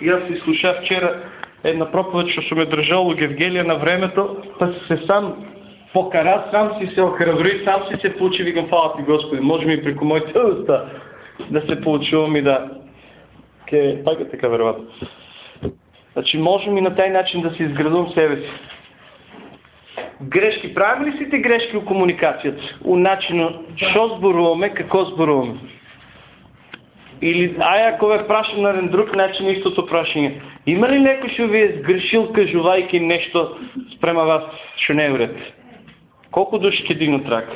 и аз изслушах вчера една проповед, що съм е държал у Евгелия на времето, па се сам покара, сам си се охрабри, сам си се получи, викам, фала ти Господи, може ми преко моите уста да се получувам и да... Ке, пак е така вероятно. Значи можем и на taj начин да си изградувам себе си. Грешки. Правим ли сите грешки у комуникацията? У начина, що зборуваме, какво зборуваме? Или, ай, ако е прашен на друг начин, истото прашение. Има ли някой, що ви е сгрешил, кажувайки нещо спрема вас, що не е вред? Души ще дигнат рак?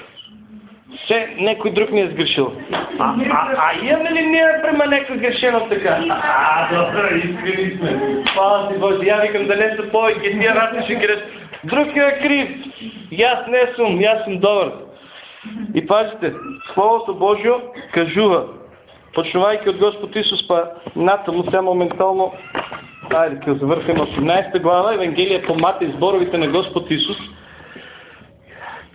Все, някой друг ми е сгрешил. А, а, а имаме ли ние према някой грешено така? А, добре, искрени сме. Хвала ти Боже, я викам да не са повече, тия рати ще греш. Друг е крив. Аз не съм, аз съм добър. И пазите, Словото Божие кажува, почнувайки от Господ Исус, па натаму сега моментално, айде, да завърхаме 18 глава, Евангелие по Мата и зборовите на Господ Исус,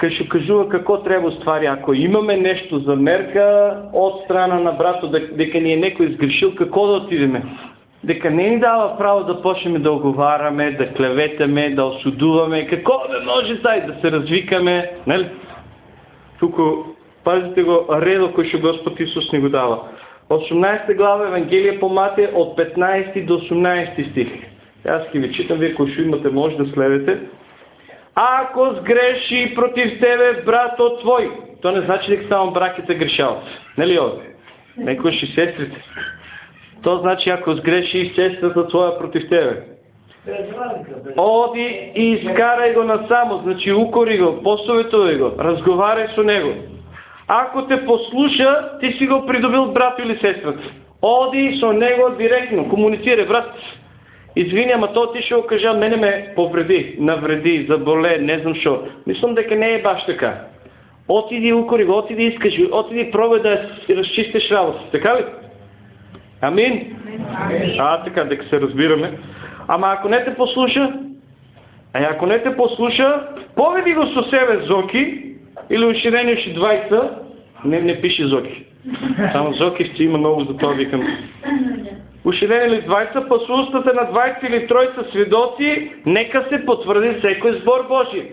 ще кажува какво трябва ствари. Ако имаме нещо за мерка от страна на брато, дека ни е некой изгрешил, какво да отидеме? Дека не ни дава право да почнем да оговаряме, да клеветаме, да осудуваме, какво да може тай да се развикаме, нали? Тук пазите го редо, кой ще Господ Исус ни го дава. 18 глава Евангелие по Матия от 15 до 18 стих. Аз ги ви читам, вие ако ще имате, може да следете. Ако сгреши против тебе брато твой, то не значи дека само браките грешават. Нели оди? Некои ще сестрите. То значи ако сгреши сестрата твоя против тебе. Оди и изкарай го насамо, значи укори го, посоветувай го, разговаряй с него. Ако те послуша, ти си го придобил брат или сестрата. Оди со него директно, комуницирай, брат, Извини, ама то ти ще го кажа, мене ме повреди, навреди, заболе, не знам що. Мислям дека не е баш така. Отиди укори го, отиди искаш, отиди пробай да разчистиш работа. Така ли? Амин? А, така, дека се разбираме. Ама ако не те послуша, а ако не те послуша, поведи го со себе Зоки, или уширени уши 20, не, не пише Зоки. Само Зоки ще има много, за това викам. Уширени ли 20, па устата на 20 или тройца свидоци, нека се потвърди всекой сбор Божи.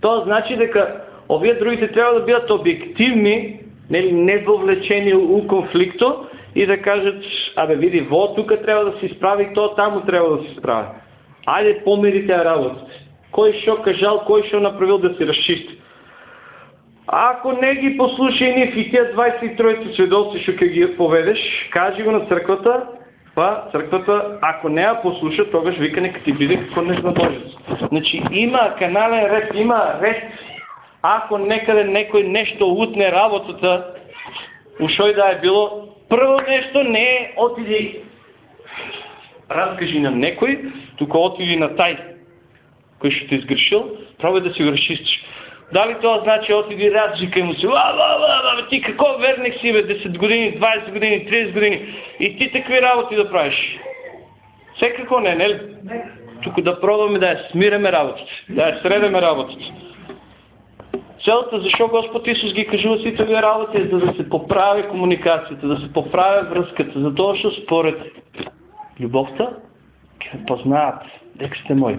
То значи дека овие другите трябва да бидат обективни, нели, не вовлечени у конфликто и да кажат, абе види, во тук трябва да се изправи, то там трябва да се изправи. Айде помирите работата. Кой шо кажал, кой шо направил да се разчисти. Ако не ги послушай ни и тия 23 свидоци, ще ги поведеш, кажи го на църквата, па църквата, ако не я послуша, тогаш вика нека ти биде какво не може. Значи има канален ред, има ред. Ако некъде некой нещо утне работата, ушой да е било, първо нещо не е отиди разкажи на некой, тук отиди на тай, кой ще те изгрешил, пробай да си го разчистиш. Дали това значи отиди разжика и му си, ла, ла, ла, ла, ти какво верник си, бе, 10 години, 20 години, 30 години и ти такви работи да правиш. Все какво не, не ли? Тук да пробваме да я смираме работата, да я средеме работата. Целта, защо Господ Исус ги кажува си тези работи, е за да се поправи комуникацията, да се поправи връзката, за това, защото според любовта, ке познаят, дека сте мои.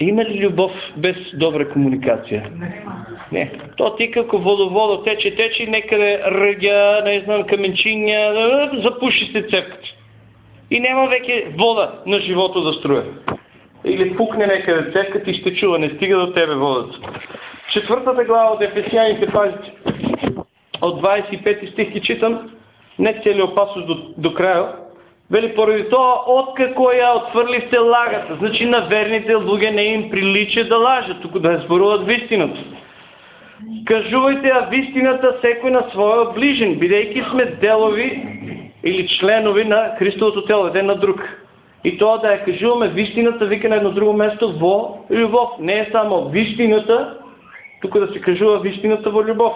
Има ли любов без добра комуникация? Не. То ти како водоводо тече, тече, некъде ръгя, не знам, каменчиня, запуши се цепката. И няма веќе вода на живото да струя. Или пукне некъде цепката и ще чува, не стига до тебе водата. Четвъртата глава от Ефесяните пазите. От 25 стих ти читам, не цели опасност до, до края, Вели, поради това, откако я отвърлихте лагата, значи на верните луѓе не им прилича да лажат, тук да зборуват вистината. Кажувайте а вистината всекой на своя ближен, бидейки сме делови или членови на Христовото тело, един на друг. И това да я кажуваме вистината, вика на едно друго место, во любов. Не е само вистината, тук да се кажува вистината во любов.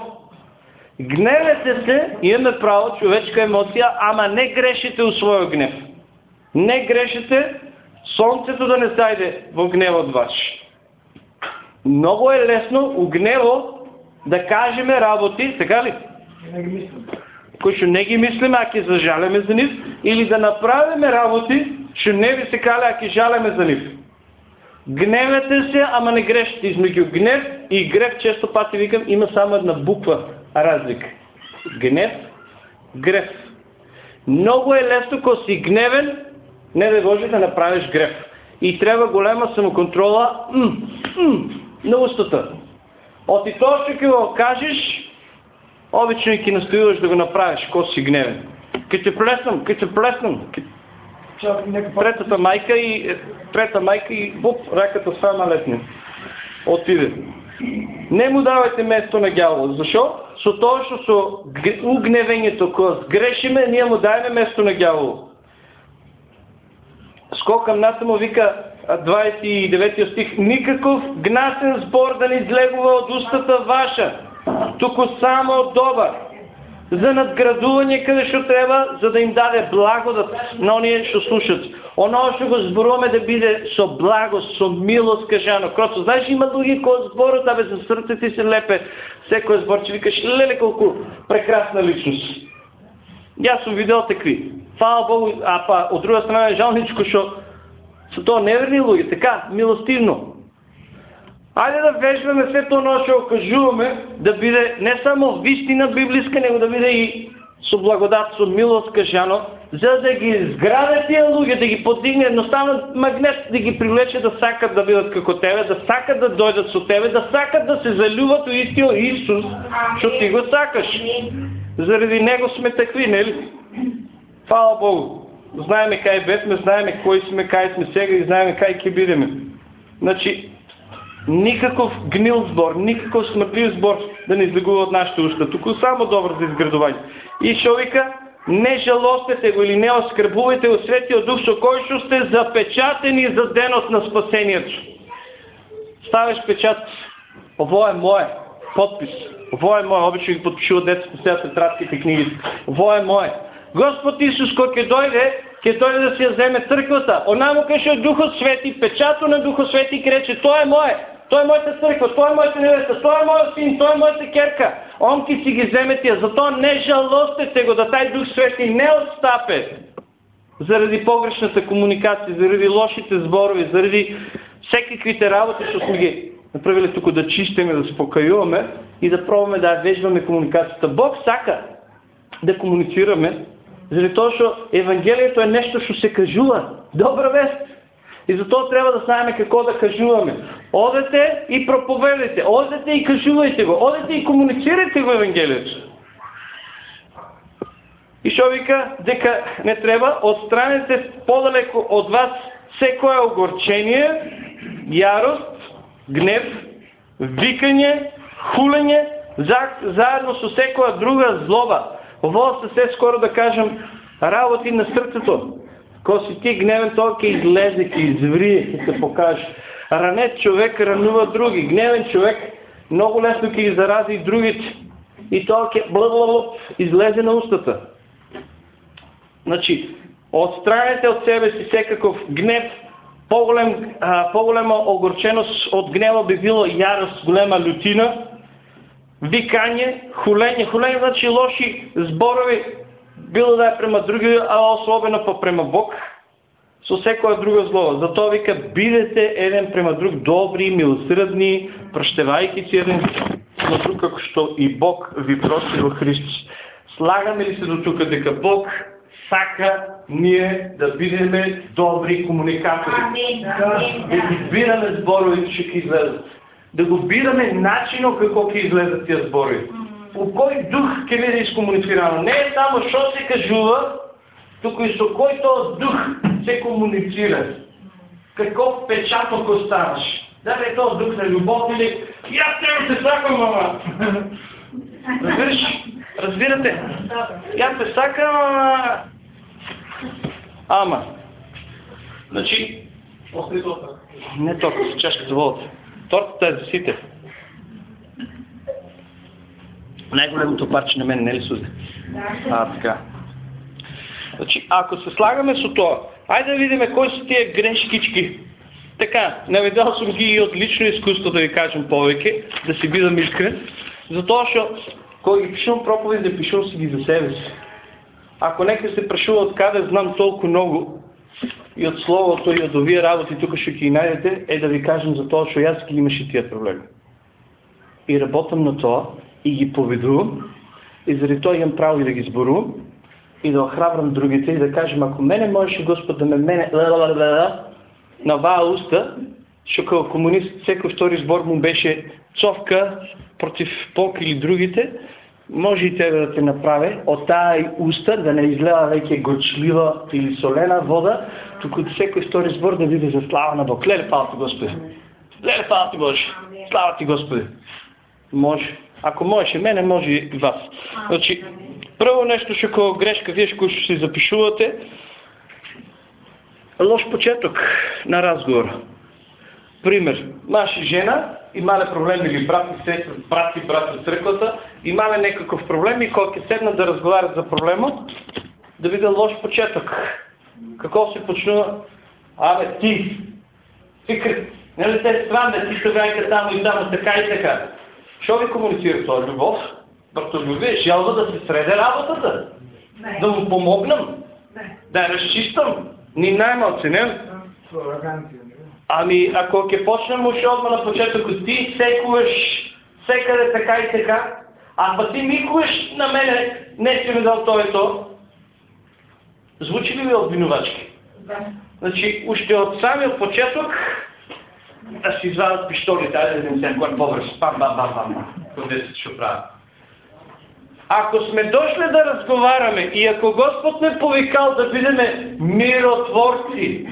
Гневете се, имаме право, човечка емоция, ама не грешите у своя гнев. Не грешите слънцето да не сайде в гнева от вас. Много е лесно у гнево да кажеме работи, така ли? кои што не ги мислиме, а ќе зажалеме за нив, или да направиме работи, што не ви се кале, а ќе жалеме за нив. Гневете се, ама не грешите. Измеѓу гнев и грев, често пати викам, има само една буква разлика. Гнев, грев. Много е лесно, ако си гневен, не да можеш да направиш грев. И трябва голема самоконтрола м, м, на устата. От и то ще го кажеш, обично и ки настоиваш да го направиш, ако си гневен. Ке те плеснам, ке те плеснам. Третата майка и трета майка и буп, раката сама летне. Отиде. Не му давайте место на гявола. Защо? Со тоа што со угневењето кога сгрешиме, ние му дајме место на гявола. Скокам насамо вика 29 стих, никаков гнасен збор да не излегува от устата ваша, туку само добар, за надградување каде што треба, за да им даде благодат на оние што слушат. Оно што го зборуваме да биде со благост, со милост кажано. Крото, знаеш, има други кои зборат, абе за срце ти се лепе, секој збор, че викаш, леле колку прекрасна личност. Јас сум видел такви. Фала Богу, а па од друга страна е жалничко што се тоа неверни луѓе, така, милостивно. Ајде да вежбаме се тоа што кажуваме да биде не само вистина библиска, него да биде и со благодат, со милост кажано, за да ги изграде тие луѓе, да ги подигне едноставно магнет, да ги привлече да сакат да бидат како тебе, да сакат да дојдат со тебе, да сакат да се залюбат у истиот Исус, што ти го сакаш. Заради него сме такви, нели? Фала Богу. Знаеме кај бетме, знаеме кои сме, кај сме сега и знаеме кај ќе бидеме. Значи, никаков гнил збор, никаков смртлив збор да не излегува от нашите уста. Тук само добър за изградование. И шо вика, не жалостете го или не оскърбувайте го Светия Дух, со кой ще сте запечатени за денот на спасението. Ставаш печат, ово е мое, подпис. Ово е мое, обично ги подпишува децата сега тетрадките книги. Ово е мое. Господ Исус, кой ќе дойде, ќе дойде да си я вземе църквата. Она му каже Духот Свети, печато на Духот Свети, рече, тоа е мое. Той е моята църква, той е моята невеста, той е моят син, той е моята керка. Он ки си ги вземе тия. Зато не жалостете го да тай Дух Свети не отстапе заради погрешната комуникация, заради лошите зборови, заради всекаквите работи, що сме ги направили тук да чистиме, да спокаюваме и да пробваме да вежбаме комуникацията. Бог сака да комуницираме, заради това, що Евангелието е нещо, що се кажува. Добра вест! И затова трябва да знаем какво да кажуваме. Одете и проповедайте, одете и кажувайте го, одете и комуницирайте го Евангелието. И шо вика, дека не треба, отстранете по-далеко от вас всекое огорчение, ярост, гнев, викање, хулене, заедно со секоја друга злоба. Ово се се скоро да кажем работи на срцето. Ко си ти гневен, той ке излезе, ке изврие, ке се покаже. Ранет човек ранува други. Гневен човек много лесно ги зарази и другите. И той блъблъблъб излезе на устата. Значи, отстраняйте от себе си всекакъв гнев, по-голем, по-голема огорченост от гнева би било ярост, голема лютина, викание, хулене. Хулене значи лоши зборови, било да е према други, а особено па према Бог, со секоја друга зло. Затоа вика, бидете еден према друг добри, милосредни, прощевајки си еден на друг, како што и Бог ви прости во Христос. Слагаме ли се до тука дека Бог сака ние да бидеме добри комуникатори. Да ги бираме зборови, што ќе излезат. Да го бираме начинот како ќе излезат тие зборови по кој дух ќе биде изкомуницирано. Не е само што се кажува, туку и со кој тоа дух се комуницира. Каков печаток оставаш. Дали е тоа дух на любов или јас тебе се сакам, мама. Разбираш? Разбирате? Јас се сакам, ама... Ама. Значи... Не толкова, чашка за водата. Тортата е за сите най-големото парче на мен, не ли Сузе? А, така. Значи, ако се слагаме с това, айде да видим кои са тия грешкички. Така, наведал съм ги и от лично изкуство да ви кажем повече, да си бидам искрен. Затоа, що Кой ги пишувам проповеди, пишувам си ги за себе си. Ако нека се прашува откъде знам толкова много и от Словото и от овие работи, тук ще ги найдете, е да ви кажем за това, че аз ги имаше тия проблеми. И работам на това, и ги поведувам, и заради това имам право и да ги сборувам, и да охрабрам другите, и да кажем, ако мене можеше Господ да ме мене на ваа уста, защото комунист всеки втори сбор му беше цовка против Бог или другите, може и тебе да те направи от тая уста да не излева веќе горчлива или солена вода, тук от всеки втори сбор да биде за слава на Бог. Леле, ти Господи! Леле, слава ти Боже! Слава ти Господи! Може. Ако можеше мене, може и вас. Значи, първо нещо ще кога грешка, вие ще си запишувате, лош почеток на разговор. Пример. И жена, имале проблем или брат и сестра, брат и брат от църквата, имале някакъв проблем и кога седнат да разговарят за проблема, да видя лош почетък. Какво се почнува? Абе, ти, фикр, нали те срам да ти сега само и само така и така. Що ви комуницира това? Любов? Братолюбие, желба да се среде работата. Не. Да му помогнам. Не. Да я разчистам. Ни най-малци, не? Ами, ако ке почнем още отма на почетък, ти секуваш всекъде така и така, а па ти микуваш на мене, не си ми дал то и то, звучи ли ви обвинувачки? Да. Значи, още от самия почетък да си извадят пистолите, айде да не се кой по-бърз, пам, бам, бам, бам, къде се ще правят. Ако сме дошли да разговаряме и ако Господ ме повикал да бидеме миротворци,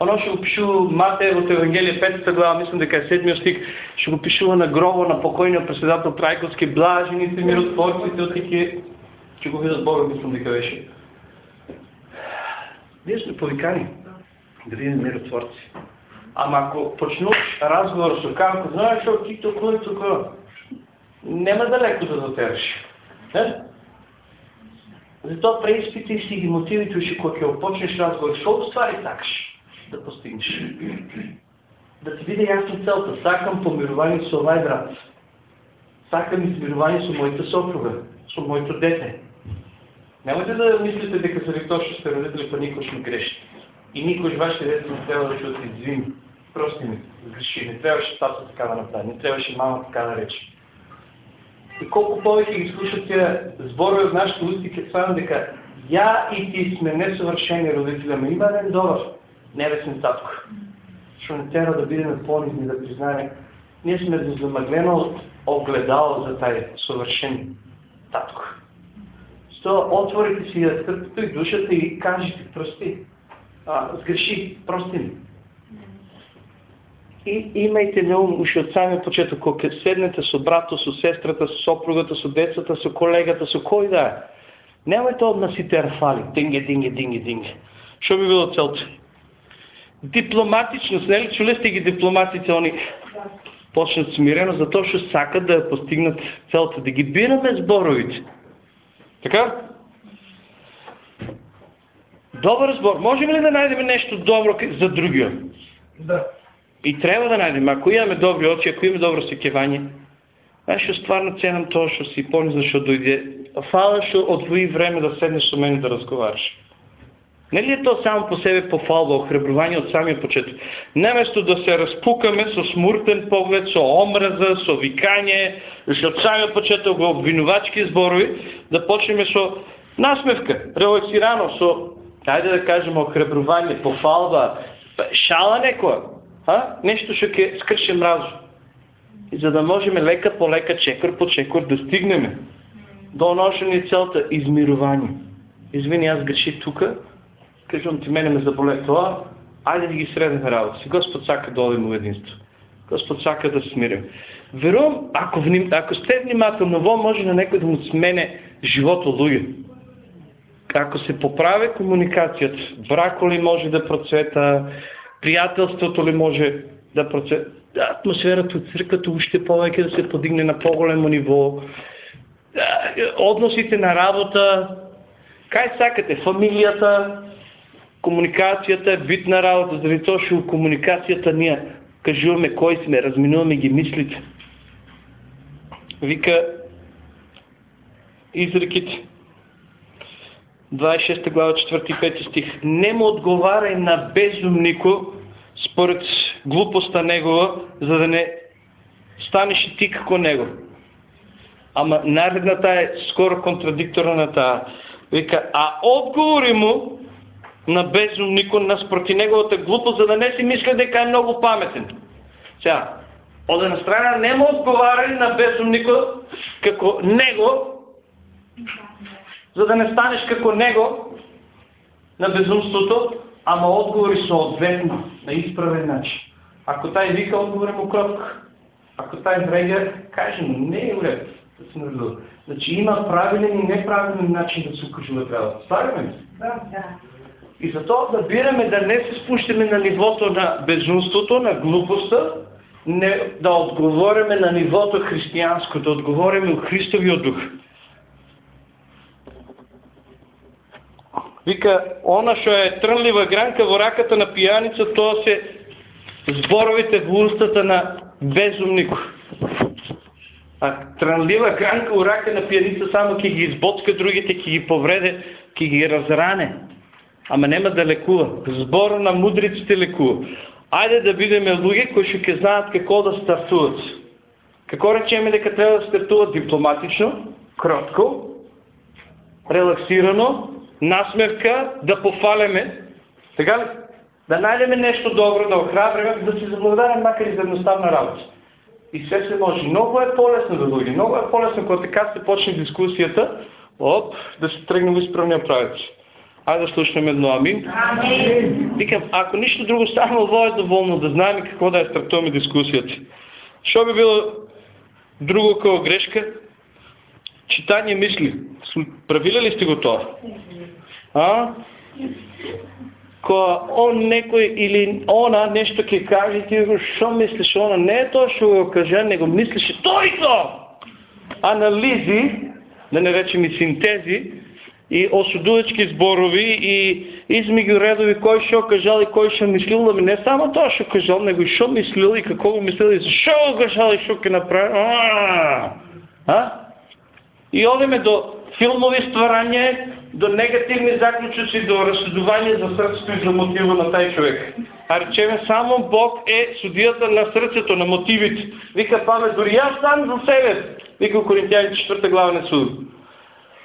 Оно ще го пишува Матеевото Евангелие, 5 глава, мислям дека е 7 стих, ще го пишува на гроба на покойния председател Трайковски, блажените миротворците от тики, ще го видят Бога, мислям дека беше. Ние сме повикани да видим миротворци. Ама ако почнеш разговор с Оканко, знаеш, ти тук и тук, няма далеко да дотераш. Не? Зато преизпитай си ги мотивите, че когато почнеш разговор, що ствари такаш да постигнеш? Да ти биде ясно целта. Сакам помирование с овай брат. Сакам измирование с моята сопруга, с моето дете. Нямате да мислите дека са ви точно сте родители, па никой ще греши. И никой вашите деца не трябва да чуят извини. Прости ми, греши. Не трябваше тата така да направи, не трябваше мама така да рече. И колко повече ги слушат тия зборове в нашите усти, като свам дека я и ти сме несъвършени родители, ама има един добър, небесен татко. Що не трябва да бидем понизни, да признаем, ние сме замъглено огледало за тази съвършен татко. Сто отворите си сърцето и душата и кажете, прости, а, сгреши, прости ми. И имайте на ум, уши от самия почеток, кога седнете с брато, с сестрата, с сопругата, с децата, с колегата, с кой да е. Нямайте одна си терфали, динге, динге, динге, динге. Що би било целта? Дипломатичност, не ли чули сте ги дипломатите, они почнат смирено, зато ще сакат да постигнат целта, да ги бираме зборовите. Така? Добър збор. Можем ли да найдем нещо добро за другия? Да. И трябва да найдем. Ако имаме добри очи, ако имаме добро секевание, аз ще стварно ценам това, ще си помня, защото дойде. Фала ще отвои време да седнеш с мен да разговаряш. Не ли е то само по себе пофалва, охребрование от самия почет? Неместо да се разпукаме с смуртен поглед, с омраза, с викание, защото самия почет го обвинувачки зборови, да почнем с насмевка, релаксирано, с, хайде да кажем, охребрование, пофалва, шала некоя. А? Нещо ще ке скърше мразо. И за да можем лека по лека, чекър по чекър да стигнем до ношени целта измирование. Извини, аз греши тук, кажам ти мене ме заболе това, айде да ги среднем работа си. Господ сака да одим в единство. Господ сака да смирим. Верувам, ако, вним, ако сте внимателно, во може на някой да му смене живота луѓе. Ако се поправи комуникацията, брако ли може да процвета, приятелството ли може да процвета, атмосферата от църквата още повече да се подигне на по-големо ниво, односите на работа, кай сакате, фамилията, комуникацията, вид на работа, заради точно комуникацията ние кажуваме кой сме, разминуваме ги мислите. вика изреките. 26 глава 4 и 5 стих. Не му отговаряй на безумнико според глупостта негова, за да не станеш и ти како него. Ама наредната е скоро контрадикторна на тая. Вика, а отговори му на безумнико, наспроти неговата глупост, за да не си мисля дека е много паметен. Сега, от една страна не му отговаряли на безумнико како него, за да не станеш како него на безумството, ама одговори соодветно, на изправен начин. Ако taj вика, отговори му кротко. Ако taj врега, каже му, не е уред да се наредил. Значи има правилен и неправилен начин да се укажува трябва. Ставаме ли? Да, да. И зато да бираме да не се спущаме на нивото на безумството, на глупостта, не, да отговориме на нивото християнско, да отговориме от Христовиот дух. Вика, она што е трънлива гранка во раката на пияница, тоа се зборовите во устата на безумник. А трънлива гранка во рака на пияница само ќе ги избоцка другите, ќе ги повреде, ќе ги разране. Ама нема да лекува. Збор на мудриците лекува. Ајде да бидеме луѓе кои што ќе знаат како да стартуват. Како речеме дека треба да стартуват дипломатично, кротко, релаксирано, насмевка, да пофалеме, така ли? Да најдеме нещо добро, да охрабриме, да си заблагодарим макар и за едноставна работа. И все се може. Много е по-лесно да дойде. Много е по-лесно, когато така се почне дискусията, оп, да се тръгне в изправния правец. Айде да слушаме едно амин. Амин. Викам, ако нищо друго стане, ovo е доволно да знаем какво да е стартуваме дискусията. Що би било друго като грешка? Читание мисли. Правили ли сте го това? А? Ко он некој или она нещо ќе каже, ти го шо мислиш, она не е тоа што го каже, него мислиш тој то! Анализи, да не речем и синтези, и осудувачки зборови, и измеѓу редови кој шо кажал и кој шо мислил, ами не само тоа шо кажал, него и шо мислил и како го мислил и шо го кажал и шо ќе направи. А? И одиме до филмови стварања, до негативни заклучоци, до разсудување за срцето и за мотива на тај човек. А речеме, само Бог е судијата на срцето, на мотивите. Вика Павел, дори јас сам за себе. Вика у Коринтијани 4 глава на суд.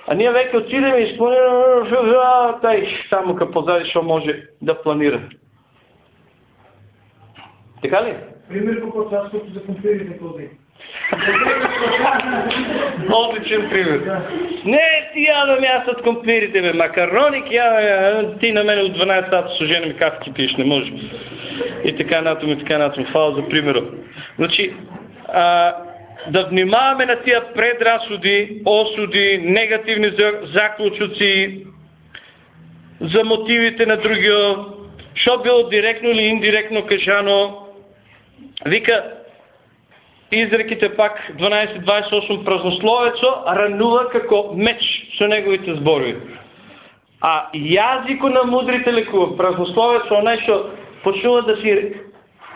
А ние веќе отидеме и изпълнираме тај само ка позади што може да планира. Така ли? Пример по по-царското за компирите коди. Отличен пример. Не, ти ядам аз от компирите, бе. Макароник ядам, ти на мен от 12 сата с жена ми кафе пиеш, не може. И така натом, и така натом. Фала за примера. Значи, а, да внимаваме на тия предразсуди, осуди, негативни за- заклучуци, за мотивите на другия, що било директно или индиректно кажано. Вика, изреките пак 12-28 празнословецо ранува како меч со неговите зборови. А јазико на мудрите лекува, празнословецо онај што почнува да си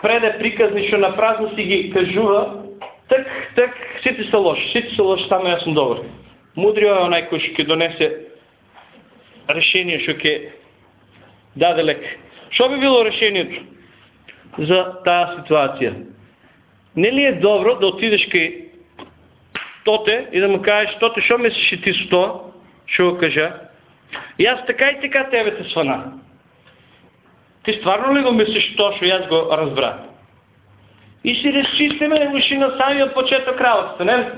преде приказни што на празно си ги кажува, так, так, сите се лоши, сите се лоши, само јас сум добар. Мудрио е онај кој што ќе донесе решение, што ќе даде лек. Што би било решението за таа ситуација? Не ли е добро да отидеш кај тоте и да му кажеш, тоте, що мислиш и ти с то? Ще го кажа. И аз така и така тебе те свана. Ти стварно ли го мислиш то, що аз го разбра? И си разчистиме уши на самия почеток работата, не?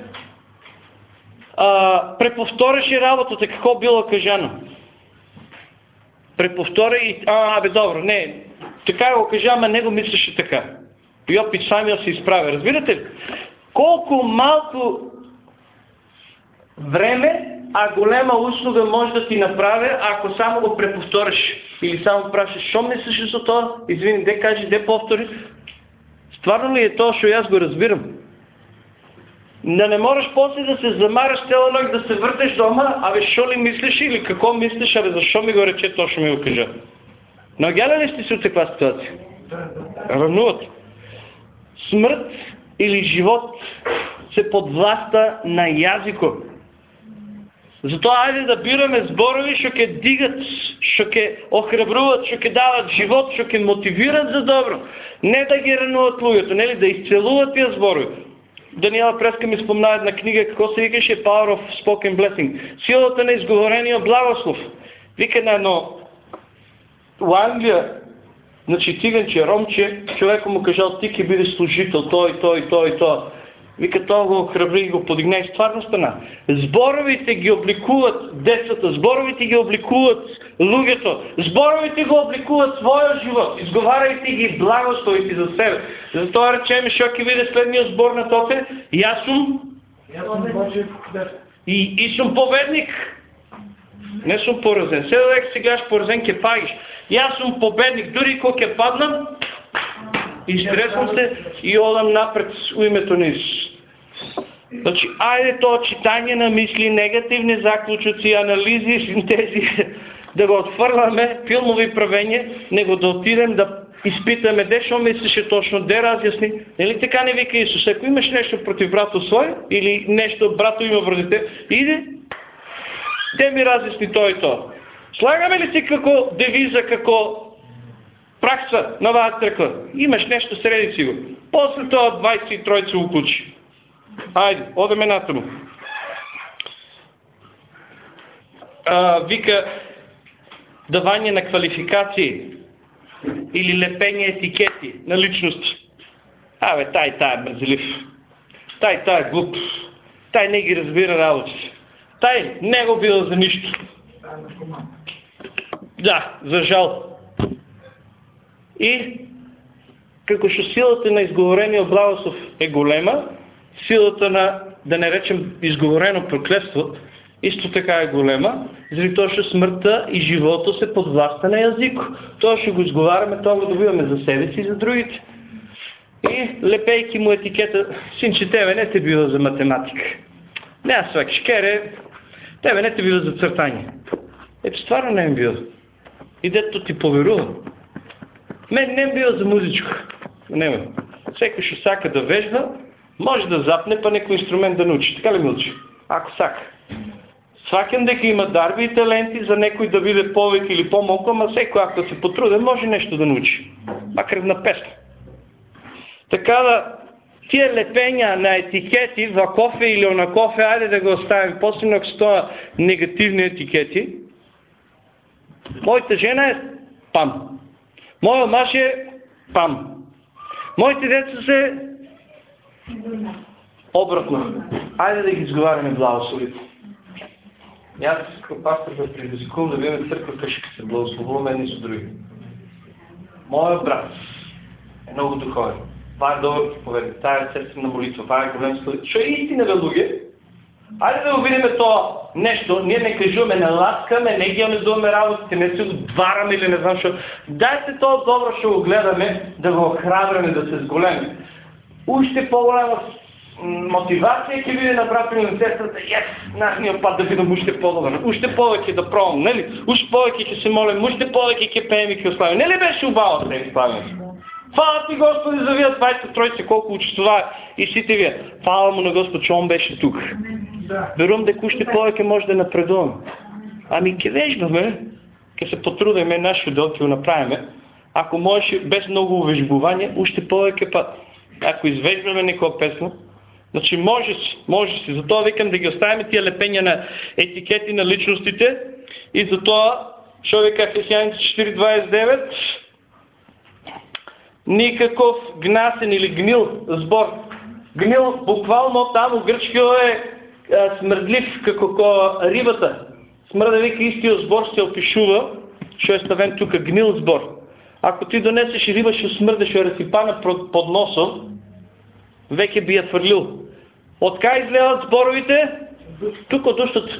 А, преповториш и работата, какво било кажано. Преповтори и... А, бе, добро, не. Така го кажа, ама не го мислеше така. И опит самия се изправя. Разбирате ли? Колко малко време, а голема услуга може да ти направя, ако само го преповториш. Или само прашаш, що мислиш за това? Извини, де кажи, де повтори? Стварно ли е то, що аз го разбирам? Да не можеш после да се замараш цяла нощ, да се въртеш дома, абе, що ли мислиш или какво мислиш, абе, защо ми го рече, то ще ми го кажа. Но гледа ли сте се от таква ситуация? Рануват. Смърт или живот се подвласта на язикот. Затоа ајде да бираме зборови што ќе дигат, што ќе охрабруват, што ќе дават живот, што ќе мотивират за добро. Не да ги рануват луѓето, нели да исцелуват тие зборови. Даниела Преска ми спомна една книга, како се викаше Power of Spoken Blessing. Силата на изговорения благослов. Вика на едно у Англија, значи циганче, ромче, човеком му кажал, ти ќе биде служител, тој, тој, тој, тој. Вика, това го храбри и го подигна и стварно стана. Зборовите ги обликуват децата, зборовите ги обликуват луѓето, зборовите го обликуват своя живот, изговаряйте ги благословите за себе. Затова речем, што ќе биде следниот збор на тоте, јас сум и, и сум победник. Не сум поразен. Се додек сегаш поразен ќе пагиш. Јас сум победник, дури кога ќе паднам, изтресвам се и одам напред у името на Исус. Значи, айде то читание на мисли, негативни заключици, анализи, синтези, да го отвърляме, филмови правения, него да отидем да изпитаме, де що мислеше точно, де разясни. Нали така не вика Исус, ако имаш нещо против брато свой, или нещо брато има врази те, иди, те ми разясни той и то. Слагаме ли си како девиза, како пракса на оваа црква? Имаш нещо, среди си го. После това 23 се укучи. Айде, одеме натаму. А, вика давание на квалификации или лепение етикети на личности. Абе, тай, тай е мързелив. Тай, тай е глуп. Тай не ги разбира работи. Тай не го била за нищо. Да, за жал. И како што силата на изговорения благослов е голема, силата на, да не речем, изговорено проклетство, исто така е голема, заради тоа што смртта и живота се подвласта на язико. Тоа што го изговаряме, тоа го добиваме за себе си и за другите. И лепейки му етикета, синче, тебе не те бива за математика. Не аз свакиш, кере, тебе не те бива за църтание. Ето, стварно не е бил. И дето ти поверува. Мен не е бил за музичка. Не, всеки ще сака да вежда, може да запне, па некој инструмент да научи. Така ли милчи? Ако сака. Свакам дека има дарби и таленти за некој да биде повеќе или по-малко, ама секој ако се потруде може нещо да научи. Макар на песна. Така да, тия лепења на етикети во кофе или на кофе, ајде да го оставим, после ако стоя негативни етикети, моята жена е пам. Моя мъж е пам. Моите деца се Обратно. Айде да ги изговаряме благословите. И аз като пастор да предизвикувам да видим църква къщи, се благословува мен и с други. Моя брат е много духовен. Това е добър проповедник. Тая е сърцем на молитва. Това е голем слъг. Що е истина, бе, луги? Айде да видим то нещо. Ние не кажуваме, не ласкаме, не ги анalizуваме работите, не се отваряме или не знам що. Дайте то добро, ще го гледаме, да го охрабряме, да се сголеме уште по-голяма мотивација ќе биде на брат на сестрата, ес, нашниот пат да бидам уште по-добар, уште повеќе да пробам, нели? Уште повеќе ќе се молим, уште повеќе ќе пеем и ќе ославим. Нели беше убаво се исправим? Фала ти Господи за вие 20 тројце колку учествува и сите вие. Фала му на Господ, че он беше тук. Верувам дека уште повеќе може да напредувам. Ами ќе вежбаме, ќе се потрудиме нашиот дел ќе го направиме. Ако можеш без многу увежбување, уште повеќе па ако извеждаме некоја песна, значи може си, може си. Затоа викам да ги оставиме тия лепења на етикети на личностите и затоа што вика Ефесијаните 4.29 никаков гнасен или гнил збор. Гнил буквално таму грчкио е а, смрдлив како ко рибата. Смрда вика истиот збор се опишува, што е ставен тука гнил збор. Ако ти донесеш риба, ще смърдеш я разсипана под носом, веќе би я тврлил. От кај излезат зборовите? Тук от устат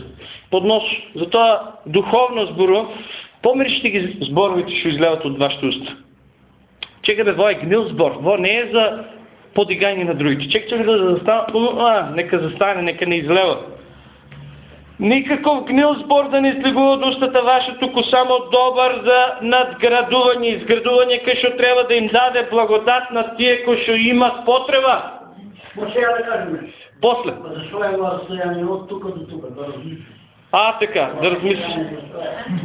под нос. Затоа духовно зборувам, помириште ги зборовите, ще излезат от вашите уста. Чекай бе, во е гнил збор. Во не е за подигание на другите. Чекай да застана, а, нека застане, нека не излева. Никаков гнил збор да не излегува от устата ваша, тук само добър за надградување, изградување, кај што треба да им даде благодат на тие кои што имат потреба. Може сега да кажем, После. а защо е това разстояние от тук до тук, да. А, така, да размисли.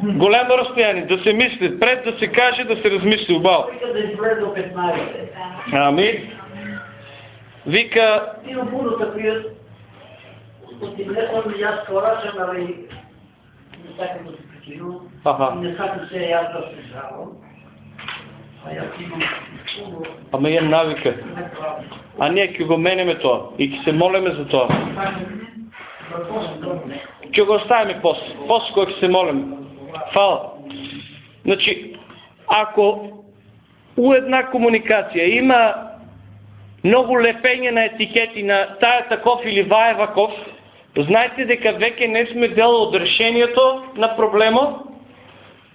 Голямо разстояние, да се мисли. Пред да се каже, да се размисли. Обал. Вика да излезе до 15. Ами, вика, Ти буду такива, от ти гледам и аз корачам, али не сакам да се причинувам. Аха. Не сакам се и аз да се жалвам. А аз имам много ама е навика. А ние ќе го менеме тоа и ќе се молиме за тоа. Ќе го оставиме после. После кога се молиме. Фала. Значи, ако у една комуникација има многу лепење на етикети на тая таков или ваe ваков, знаете дека веќе не сме дел од решението на проблемот,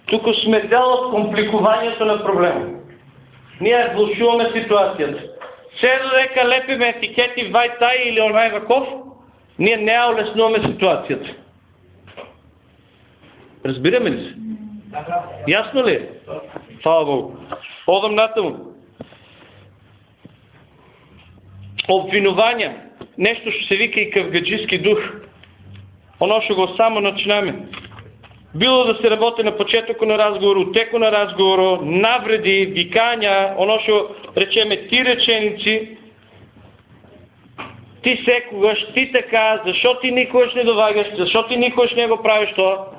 туку сме дел од компликувањето на проблемот. Ние влушуваме ситуацијата. Се дека лепиме етикети вај тај или онај ваков, ние не ја олеснуваме ситуацијата. Разбираме ли се? Јасно ли е? Фала Богу. Одам натаму. Обвинувања. Нешто што се вика и кавгаджиски дух. Оно што го само начинаме. Било да се работи на почетоку на разговору, теку на разговору, навреди, викања, оно што речеме ти реченици, ти секогаш, ти така, зашо ти никогаш не довагаш, зашо ти никогаш не го правиш тоа.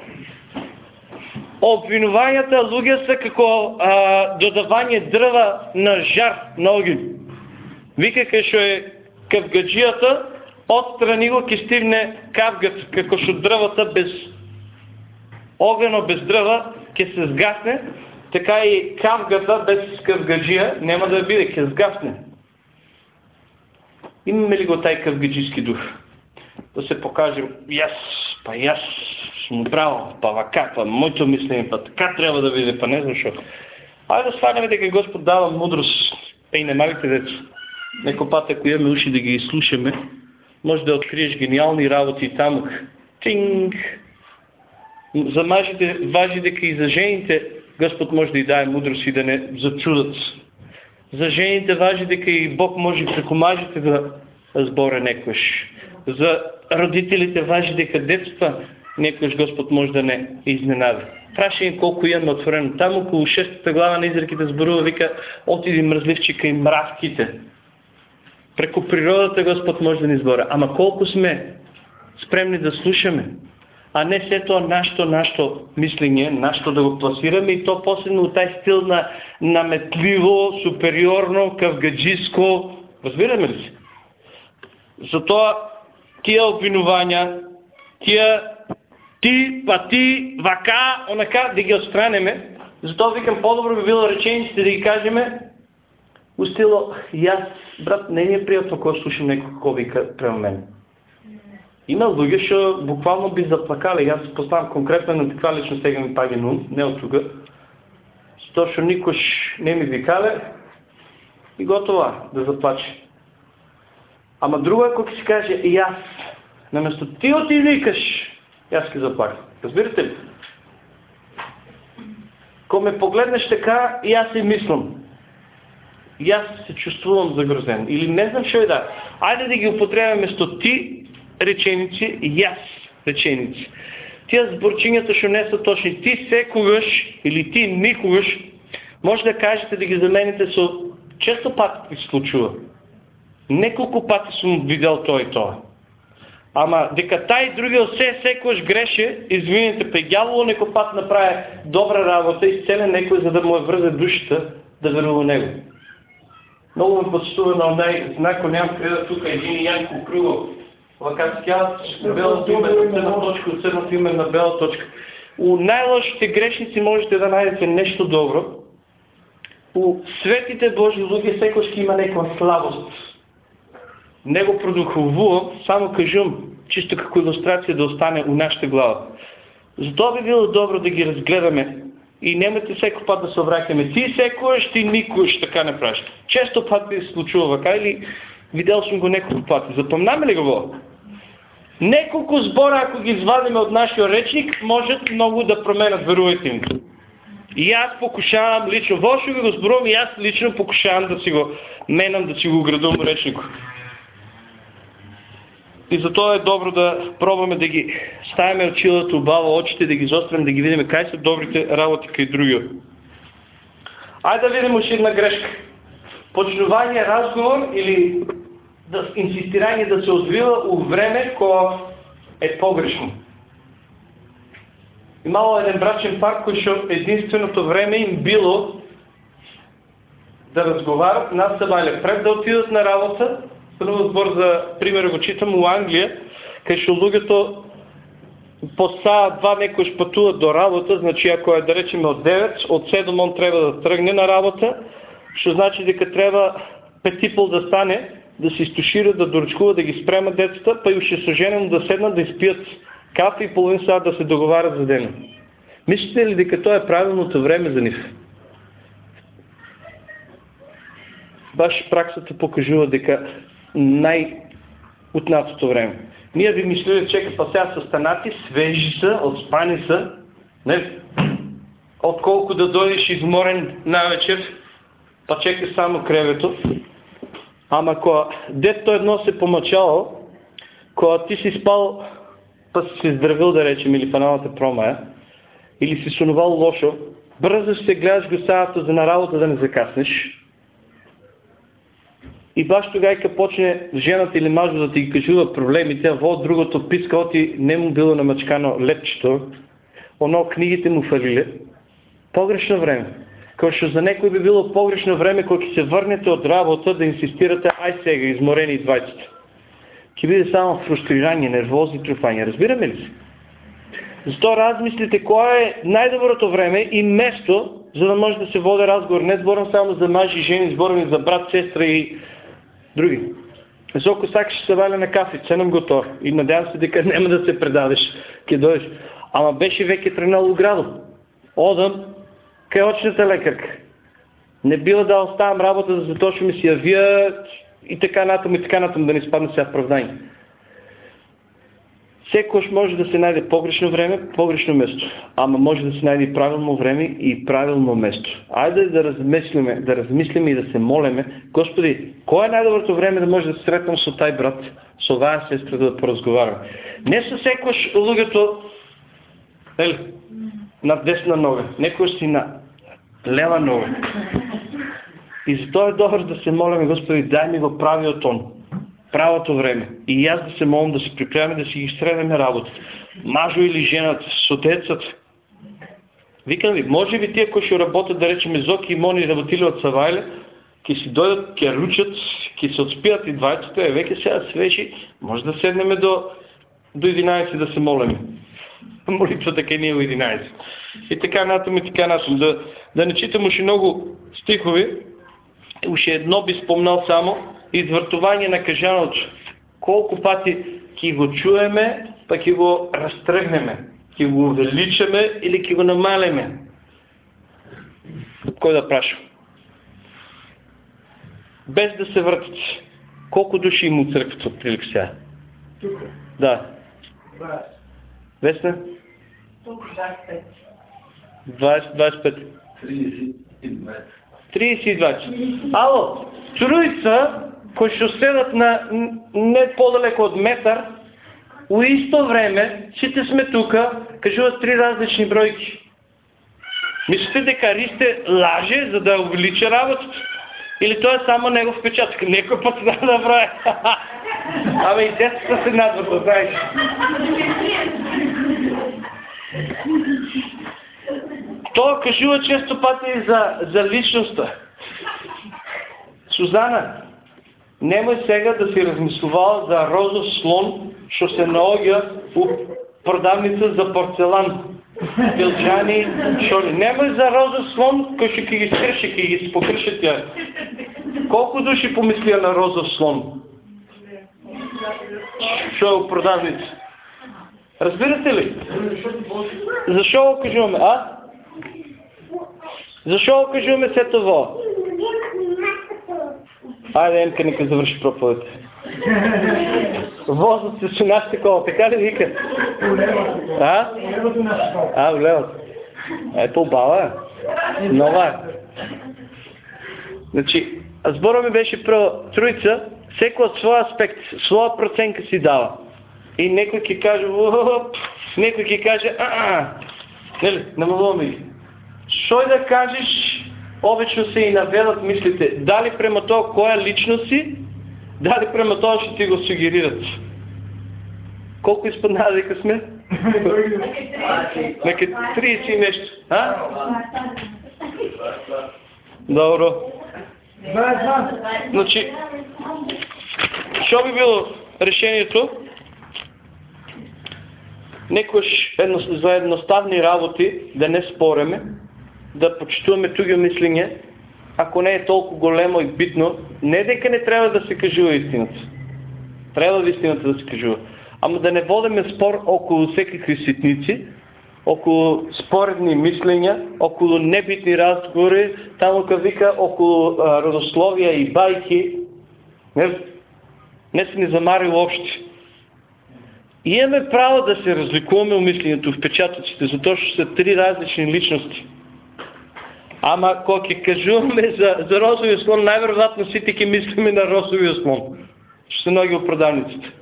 Обвинувањата луѓе се како а, додавање дрва на жар, на огин. Вика кај што е кавгаджијата, отстрани го ќе стигне кавгац, како што дрвата без огнено без дрва ќе се сгасне, така и кавгата без кавгаджија нема да биде, ќе сгасне. Имаме ли го тај кавгаджиски дух? Да се покажем, јас, па јас сум браво, па вака, па моето мислење, па така треба да биде, па не знам шо. Ајде да сваляме дека Господ дава мудрост, е и не малите деца. Некој пат ако имаме уши да ги слушаме, може да откриеш гениални работи таму. Тинг! За мажите важи дека и за жените Господ може да и даде мудрост и да не зачудат. За жените важи дека и Бог може преку мажите да зборе некојаш. За родителите важи дека детства некојаш Господ може да не изненада. Прашање колку имаме отворено. Там околу шестата глава на изреките зборува, вика, отиди мрзливчика и мравките. Преку природата Господ може да ни збора. Ама колку сме спремни да слушаме, а не се тоа нашто, нашто мислење, нашто да го пласираме и то последно у тај стил на наметливо, супериорно, кавгаджиско, разбираме ли се? Затоа тие обвинувања, тие ти, па ти, вака, онака, да ги отстранеме. Затоа викам, по-добро би било речениците да ги кажеме, у стило, јас, брат, не ми е пријатно кога слушам некој како вика према мене. Има луѓе што буквално би заплакале. Јас поставам конкретно на таква лично сега ми паѓа на ум, не од тука. Што никош не ми викале и готова да заплаче. Ама друго е кога си каже и јас, наместо ти оти викаш, ќе заплакам. Разбирате ли? Кога ме погледнеш така, и јас си мислам. И јас се чувствувам загрозен. Или не знам што е да. Ајде да ги употребаме место ти реченици, јас реченици. Тие зборчињата што не се точни, ти секогаш или ти никогаш, може да кажете да ги замените со често пати се случува. Неколку пати сум видел тоа и тоа. Ама дека тај другиот се секогаш греше, извините, па ѓаволо некој пат направи добра работа и сцене некој за да му е врзе душата да верува него. Много ме подстува на онaj знако нямам къде да тука един Янко Кругов. Вакацкият, белото име на църна точка, от църното име на бела точка. У най-лошите грешници можете да найдете нещо добро. У светите Божи луѓе секој има некоја слабост. Не го продуховувам, само кажам, чисто како илустрација да остане у нашата глава. Затоа би било добро да ги разгледаме и немате секој пат да се обраќаме. Ти секојаш, ти никош така не правиш. Често пат се случува вака или видел сум го неколку пати. Запомнаме ли го во? Неколку збора, ако ги извадиме од нашиот речник, можат многу да променат, верувајте ми. И аз покушавам лично, во што го зборувам, и аз лично покушавам да си го менам, да си го градувам речникот. И затова е добро да пробваме да ги ставаме очилата, обава очите, да ги изострим, да ги видим кай са добрите работи кај други. Айде да видим още една грешка. Почнувание разговор или да, инсистирање да се одвива у време кое е погрешно. Имало еден брачен пар кој што единственото време им било да разговарят над събале. Пред да отидат на работа, първо сбор за пример го читам у Англия, къде ще лугато по са два некој пътуват до работа, значи ако е да речем от 9, от 7 он трябва да тръгне на работа, що значи дека трябва петипол да стане, да се изтушира, да доручкува, да ги спрема децата, па и ще съженено да седнат да изпият кафе и половин сад да се договарят за ден. Мислите ли дека това е правилното време за них? Баш праксата покажува дека най-отнатото време. Ние би мислили, чека па сега са станати, свежи са, отспани са, не? отколко да дойдеш изморен на вечер, па чека само кревето. Ама кога дето едно се помъчало, кога ти си спал, па си се здравил да речем, или паналата промая, или си сонувал лошо, бързо ще се гледаш го садата за на работа да не закаснеш. И баш тогава, почне жената или мажа да ти ги кажува проблемите, а во другото писка, оти не му било намачкано лепчето, оно книгите му фалиле, погрешно време. Kao što za nekoj bi bilo pogrešno vreme kog se vrnete od работа да инсистирате, ай сега, изморени и 20. Ке биде само фрустрирание, нервозни трупания. Разбираме ли се? Зато размислите кое е най-доброто време и место, за да може да се води разговор. Не сборам само за мъжи и жени, сборам за брат, сестра и други. Зоко сак ще се валя на кафе, ценам готов. И надявам се дека няма да се предадеш, ке дойдеш. Ама беше веќе тренало градо. Одам, кај очната лекарка. Не била да оставам работа, затоа што ми се јавија и така натам и така натам да не спадна сега оправдание. Секош може да се найде погрешно време, погрешно место. Ама може да се найде и правилно време и правилно место. Айде да размислиме, да размислиме и да се молиме. Господи, кое е най-доброто време да може да се сретнам со тај брат, со оваа сестра да поразговарам? Не со секош луѓето, ели, на десна нога, некој си на лева нога. И затоа е добро да се молиме, Господи, дай ми го правиот тон, правото време. И аз да се молам да се приправяме, да си ги средеме работата. Мажо или жената, со децата. Викам ви, може би тия, кои ще работят, да речеме, Зоки и Мони работили от Савайле, ки си дойдат, ки ручат, ки се отспият и двайцата, е веќе сега свежи, може да седнеме до, до 11 да се молиме молитвата ке ни е у 11. И така натам и така натам. Да, да не читам уши много стихови, уши едно би спомнал само, извъртование на кажаното. Колко пати ки го чуеме, па ки го разтръгнеме, ки го увеличаме или ки го намалеме. Кой да праша? Без да се въртат. Колко души има от църквата от прилик сега? Тук. Да. Весна? 20, 25. 32. Ало, троица, кои седат на не по-далеко от метър, у исто време, сите сме тука, кажуват три различни бройки. Мислите дека Ристе лаже, за да увеличи работата? Или той е само негов печатък? Некой път да направи. Абе и децата се надвърта, знаеш. Той кажува често пъти за, за личността. Сузана, немoj сега да си размислувала за розов слон, що се наогя у продавница за порцелан. Пилчани, шоли. Немoj за розов слон, кој ще ги скреше, ќе ги спокрше тя. Колко души помислия на розов слон? Що е у продавница? Разбирате ли? Защо го кажуваме, а? Защо го кажуваме се това? Айде, Емка, нека завърши проповед. Возът се с нашите кола, така ли вика? А? А, в левата. Ето баба е. Нова е. Значи, сбора ми беше про троица, Секој од свој аспект, своја проценка си дава. И некој ќе каже, некој ќе каже, а, а, нели, намалуваме ги. Шо и да кажеш, обично се и наведат мислите, дали према тоа која личност си, дали према тоа што ти го сугерират. Колку испадна дека сме? Нека 30 и нешто. А? Добро. Значи, што би било решението? Некош едно, за едноставни работи да не спореме, да почитуваме туѓо мислење, ако не е толкова големо и битно, не дека не трябва да се кажува истината. Трябва истината да се кажува. Ама да не водиме спор около всекакви ситници, около споредни мислења, около небитни разговори, тамо ка вика около а, родословија и бајки. Не, не се ни замари уопште. И имаме право да се разликуваме у мислењето, в печатъците, затоа што се три различни личности. Ама кога ќе кажуваме за, за розовиот слон, најверојатно сите ќе мислиме на розовиот слон, што се ноги продавниците.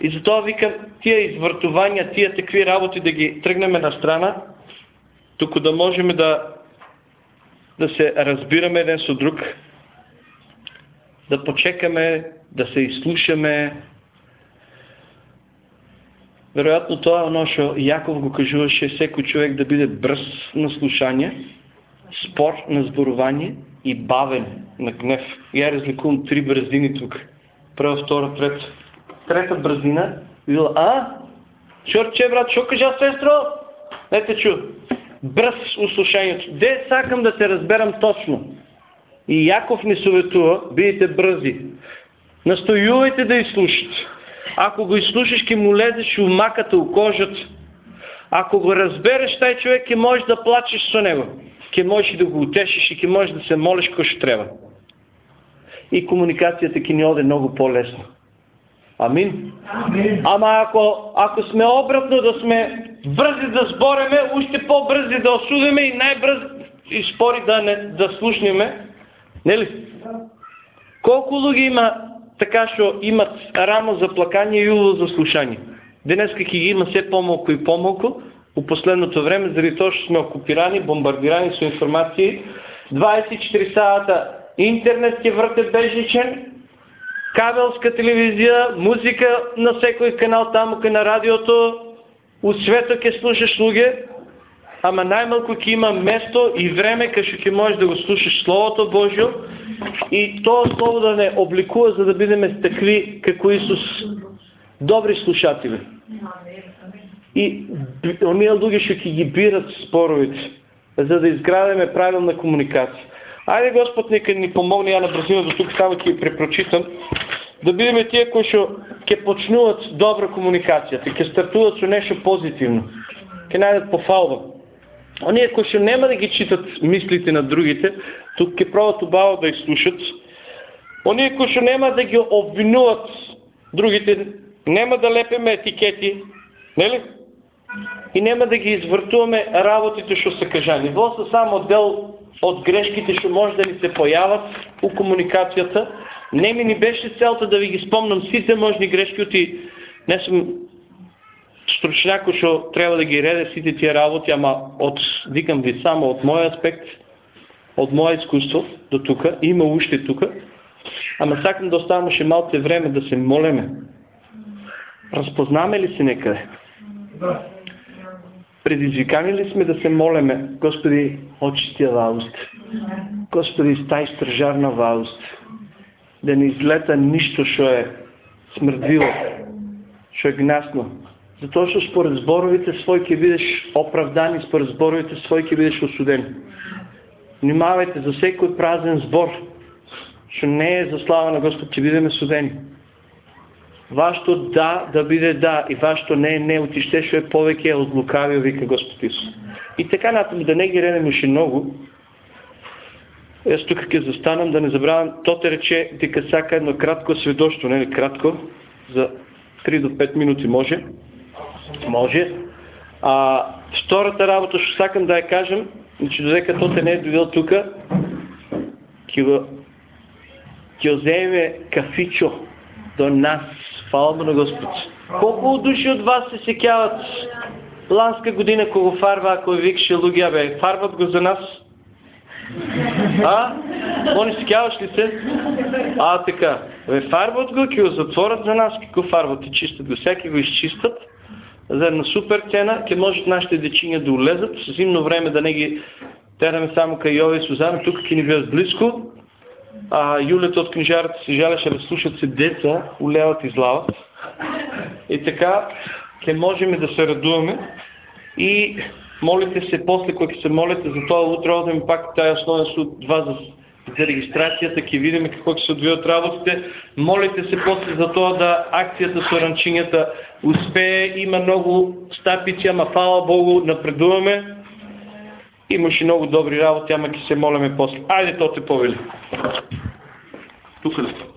И затоа викам, тия извртувања, тия такви работи да ги тргнеме на страна, туку да можеме да да се разбираме еден со друг, да почекаме, да се изслушаме. Веројатно тоа е оно што Јаков го кажуваше секој човек да биде брз на слушање, спор на зборување и бавен на гнев. Ја разликувам три брзини тук. Прва, втора, трета. Трета брзина била, а? Чорче, брат, шо кажа, сестро? Не чу. Брз услушањето. Де сакам да те разберам точно. И Јаков ни советува, бидете брзи. Настојувајте да изслушате. Ако го изслушаш, ќе му лезеш у маката, у кожата. Ако го разбереш, тај човек ќе можеш да плачеш со него. Ќе можеш да го утешиш и ќе можеш да се молиш кој што треба. И комуникацијата ќе ни оде многу по-лесно. Амин. Амин. Ама ако, ако сме обратно да сме брзи да збореме, уште по-брзи да осудиме и најбрз и спори да не да слушнеме, нели? Колку луѓе има така што имат рано за плакање и уво за слушање? Денеска ќе ги има се помалку и помалку, у последното време, заради тоа што сме окупирани, бомбардирани со информации, 24 сата интернет ќе врте бежичен, кабелска телевизија, музика на секој канал таму кај на радиото, у свето ќе слушаш луѓе, ама најмалку ќе има место и време кај што можеш да го слушаш Словото Божјо и тоа Слово да не обликува за да бидеме такви како Исус, добри слушатели. И оние луѓе што ќе ги бират споровите, за да изградиме правилна комуникација. Ајде Господ нека ни помогне, ја на до тук само ќе препрочитам, да бидеме тие кои што ќе почнуват добра комуникација, ќе стартуват со нешто позитивно, ќе најдат пофалба. Оние кои што нема да ги читат мислите на другите, тук ќе пробат убаво да изслушат. Оние кои што нема да ги обвинуват другите, нема да лепеме етикети, нели? И нема да ги извртуваме работите што се кажани. Во се само дел од грешките што може да ни се појават у комуникацијата. Не ми ни беше целта да ви ги спомнам сите можни грешки, оти не сум стручњако што треба да ги реде сите тие работи, ама од, викам ви само од мој аспект, од моје искуство до тука, има уште тука, ама сакам да оставаме малце време да се молеме. Разпознаме ли се некаде? Да. Предизвикани ли сме да се молеме, Господи, очистия вауст, Господи, стай стражарна вауст, да не излета нищо, що е смрдило, що е гнасно. Затоа што според зборовите своји ќе бидеш оправдан и според зборовите ќе бидеш осуден. Внимавајте за секој празен збор, што не е за слава на Господ, ќе бидеме судени. Вашето да да биде да и вашето не не отиште што е повеќе од лукавио, вика Господ Исус. И така натаму да не ги редем уши многу, Јас тука ќе застанам да не забравам, то те рече дека сака едно кратко сведоштво, нели кратко, за 3 до 5 минути може. Може. А втората работа што сакам да ја кажам, значи додека тоте не е дојдел тука, ќе го ќе оземе кафичо до нас. Фала на Господ. Колко души от вас се секяват ланска година кога фарва, ако викаше луѓе, бе, фарват го за нас? А? Они секяваш ли се? А, така. Бе, фарват го, ќе го затворят за нас, какво фарват и чистят го. Всеки го изчистят за една супер цена, ќе можат нашите дечиња да улезат, с зимно време да не ги тераме само кај Јове и Сузана, тук ќе ни бидат близко. А Юлето от книжарата се жалеше слушат се деца, улеват и злават. И така, ќе можеме да се радуваме и молите се после кога ќе се молите за тоа утре одеме пак тај основен суд два за, за регистрацијата, ќе видиме како ќе се одвијат работите. Молите се после за тоа да акцијата со ранчињата успее, има многу стапици, ама фала Богу, напредуваме. Имаше много добри работи, ама ќе се молиме после. Ајде, то те повели. Тука да.